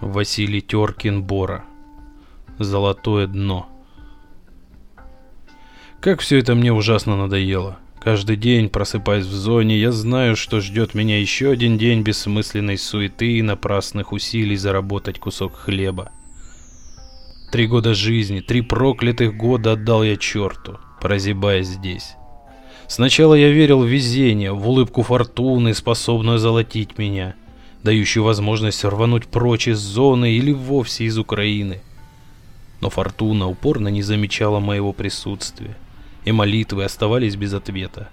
Василий Теркин Бора. Золотое дно. Как все это мне ужасно надоело. Каждый день, просыпаясь в зоне, я знаю, что ждет меня еще один день бессмысленной суеты и напрасных усилий заработать кусок хлеба. Три года жизни, три проклятых года отдал я черту, прозябая здесь. Сначала я верил в везение, в улыбку фортуны, способную золотить меня — дающую возможность рвануть прочь из зоны или вовсе из Украины. Но Фортуна упорно не замечала моего присутствия, и молитвы оставались без ответа.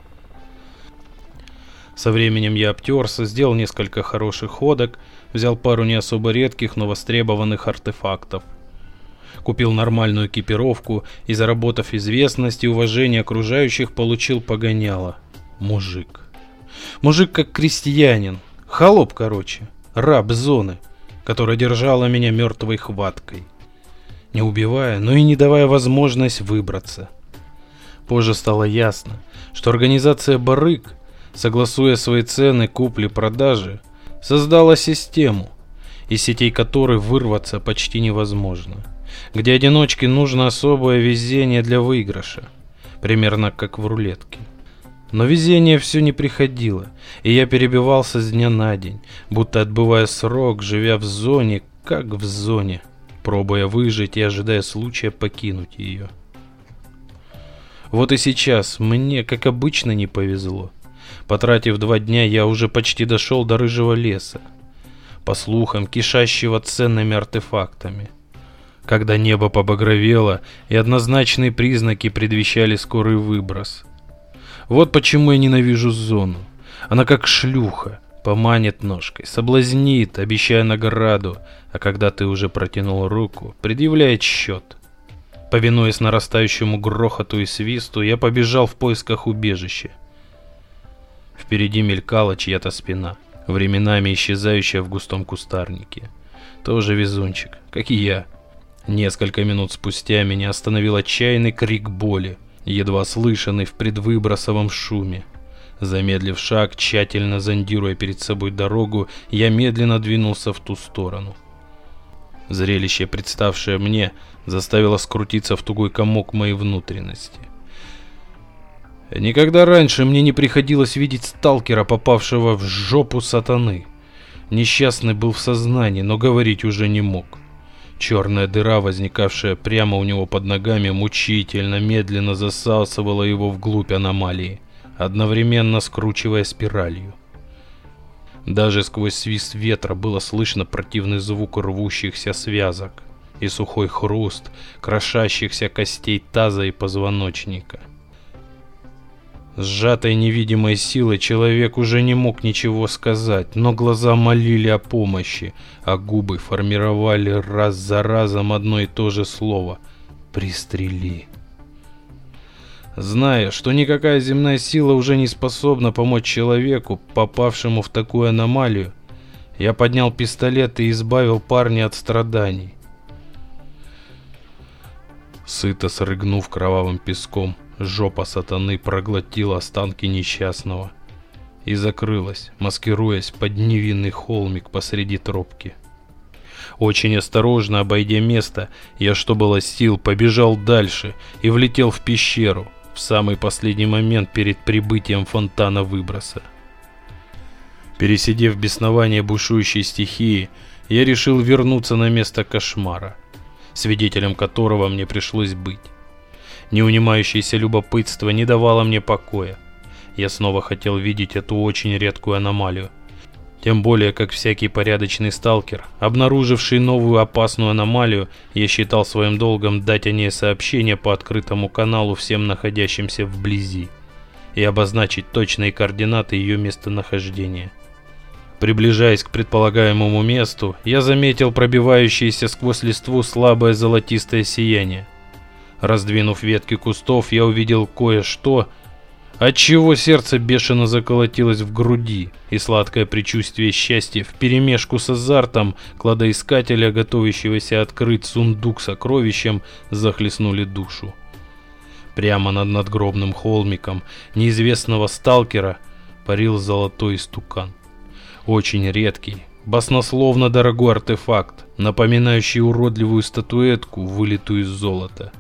Со временем я обтерся, сделал несколько хороших ходок, взял пару не особо редких, но востребованных артефактов. Купил нормальную экипировку и, заработав известность и уважение окружающих, получил погоняло. Мужик. Мужик как крестьянин, Холоп, короче, раб зоны, которая держала меня мертвой хваткой. Не убивая, но и не давая возможность выбраться. Позже стало ясно, что организация «Барык», согласуя свои цены купли-продажи, создала систему, из сетей которой вырваться почти невозможно, где одиночке нужно особое везение для выигрыша, примерно как в рулетке. Но везение все не приходило, и я перебивался с дня на день, будто отбывая срок, живя в зоне, как в зоне, пробуя выжить и ожидая случая покинуть ее. Вот и сейчас мне, как обычно, не повезло. Потратив два дня, я уже почти дошел до рыжего леса, по слухам, кишащего ценными артефактами. Когда небо побагровело, и однозначные признаки предвещали скорый выброс – вот почему я ненавижу зону. Она как шлюха, поманит ножкой, соблазнит, обещая награду, а когда ты уже протянул руку, предъявляет счет. Повинуясь нарастающему грохоту и свисту, я побежал в поисках убежища. Впереди мелькала чья-то спина, временами исчезающая в густом кустарнике. Тоже везунчик, как и я. Несколько минут спустя меня остановил отчаянный крик боли едва слышанный в предвыбросовом шуме. Замедлив шаг, тщательно зондируя перед собой дорогу, я медленно двинулся в ту сторону. Зрелище, представшее мне, заставило скрутиться в тугой комок моей внутренности. Никогда раньше мне не приходилось видеть сталкера, попавшего в жопу сатаны. Несчастный был в сознании, но говорить уже не мог. Черная дыра, возникавшая прямо у него под ногами, мучительно, медленно засасывала его вглубь аномалии, одновременно скручивая спиралью. Даже сквозь свист ветра было слышно противный звук рвущихся связок и сухой хруст крошащихся костей таза и позвоночника. Сжатой невидимой силой человек уже не мог ничего сказать, но глаза молили о помощи, а губы формировали раз за разом одно и то же слово «пристрели». Зная, что никакая земная сила уже не способна помочь человеку, попавшему в такую аномалию, я поднял пистолет и избавил парня от страданий. Сыто срыгнув кровавым песком, Жопа сатаны проглотила останки несчастного и закрылась, маскируясь под невинный холмик посреди тропки. Очень осторожно обойдя место, я, что было сил, побежал дальше и влетел в пещеру в самый последний момент перед прибытием фонтана выброса. Пересидев беснование бушующей стихии, я решил вернуться на место кошмара, свидетелем которого мне пришлось быть. Неунимающееся любопытство не давало мне покоя. Я снова хотел видеть эту очень редкую аномалию. Тем более, как всякий порядочный сталкер, обнаруживший новую опасную аномалию, я считал своим долгом дать о ней сообщение по открытому каналу всем находящимся вблизи и обозначить точные координаты ее местонахождения. Приближаясь к предполагаемому месту, я заметил пробивающееся сквозь листву слабое золотистое сияние. Раздвинув ветки кустов, я увидел кое-что, отчего сердце бешено заколотилось в груди, и сладкое предчувствие счастья вперемешку с азартом кладоискателя, готовящегося открыть сундук сокровищем, захлестнули душу. Прямо над надгробным холмиком неизвестного сталкера парил золотой стукан. Очень редкий, Баснословно дорогой артефакт, напоминающий уродливую статуэтку, вылитую из золота.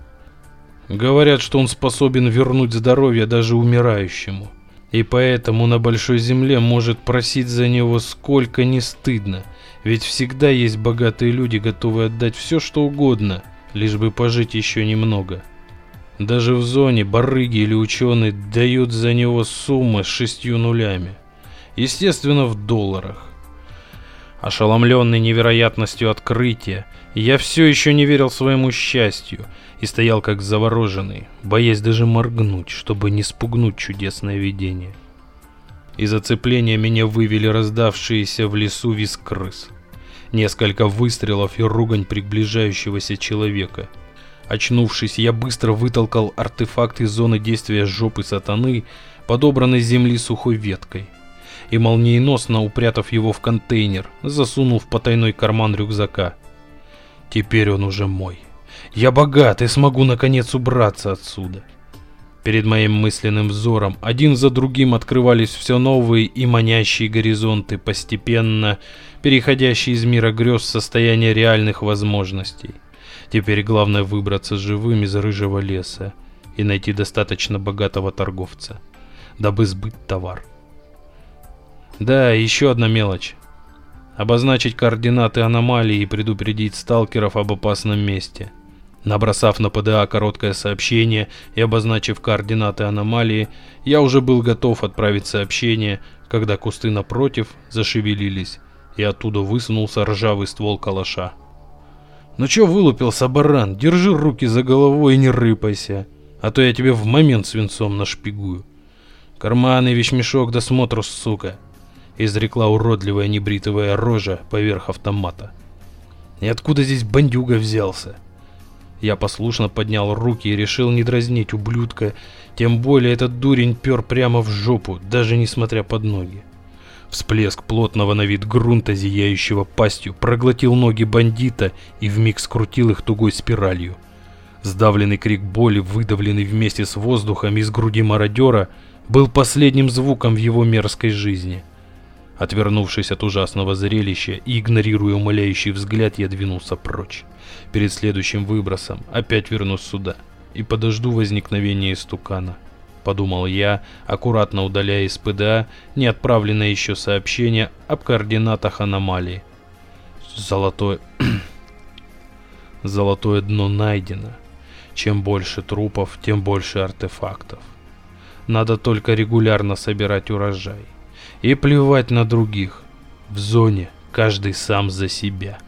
Говорят, что он способен вернуть здоровье даже умирающему. И поэтому на Большой Земле может просить за него сколько не стыдно. Ведь всегда есть богатые люди, готовые отдать все, что угодно, лишь бы пожить еще немного. Даже в зоне барыги или ученые дают за него суммы с шестью нулями. Естественно, в долларах. Ошеломленный невероятностью открытия, я все еще не верил своему счастью и стоял как завороженный, боясь даже моргнуть, чтобы не спугнуть чудесное видение. Из оцепления меня вывели раздавшиеся в лесу визг крыс. Несколько выстрелов и ругань приближающегося человека — Очнувшись, я быстро вытолкал артефакт из зоны действия жопы сатаны, подобранной земли сухой веткой, и молниеносно упрятав его в контейнер, засунул в потайной карман рюкзака. Теперь он уже мой. Я богат и смогу наконец убраться отсюда. Перед моим мысленным взором один за другим открывались все новые и манящие горизонты, постепенно переходящие из мира грез в состояние реальных возможностей. Теперь главное выбраться живым из рыжего леса и найти достаточно богатого торговца, дабы сбыть товар. Да, еще одна мелочь. Обозначить координаты аномалии и предупредить сталкеров об опасном месте. Набросав на ПДА короткое сообщение и обозначив координаты аномалии, я уже был готов отправить сообщение, когда кусты напротив зашевелились, и оттуда высунулся ржавый ствол калаша. Ну чё вылупился, баран? Держи руки за головой и не рыпайся, а то я тебе в момент свинцом нашпигую. Карманы, вещмешок, досмотру, сука, изрекла уродливая небритовая рожа поверх автомата. И откуда здесь бандюга взялся? Я послушно поднял руки и решил не дразнить ублюдка, тем более этот дурень пер прямо в жопу, даже несмотря под ноги. Всплеск плотного на вид грунта, зияющего пастью, проглотил ноги бандита и вмиг скрутил их тугой спиралью. Сдавленный крик боли, выдавленный вместе с воздухом из груди мародера, был последним звуком в его мерзкой жизни. Отвернувшись от ужасного зрелища и игнорируя умоляющий взгляд, я двинулся прочь. Перед следующим выбросом опять вернусь сюда и подожду возникновения истукана подумал я, аккуратно удаляя из ПДА неотправленное еще сообщение об координатах аномалии. Золотое... Золотое дно найдено. Чем больше трупов, тем больше артефактов. Надо только регулярно собирать урожай. И плевать на других. В зоне каждый сам за себя.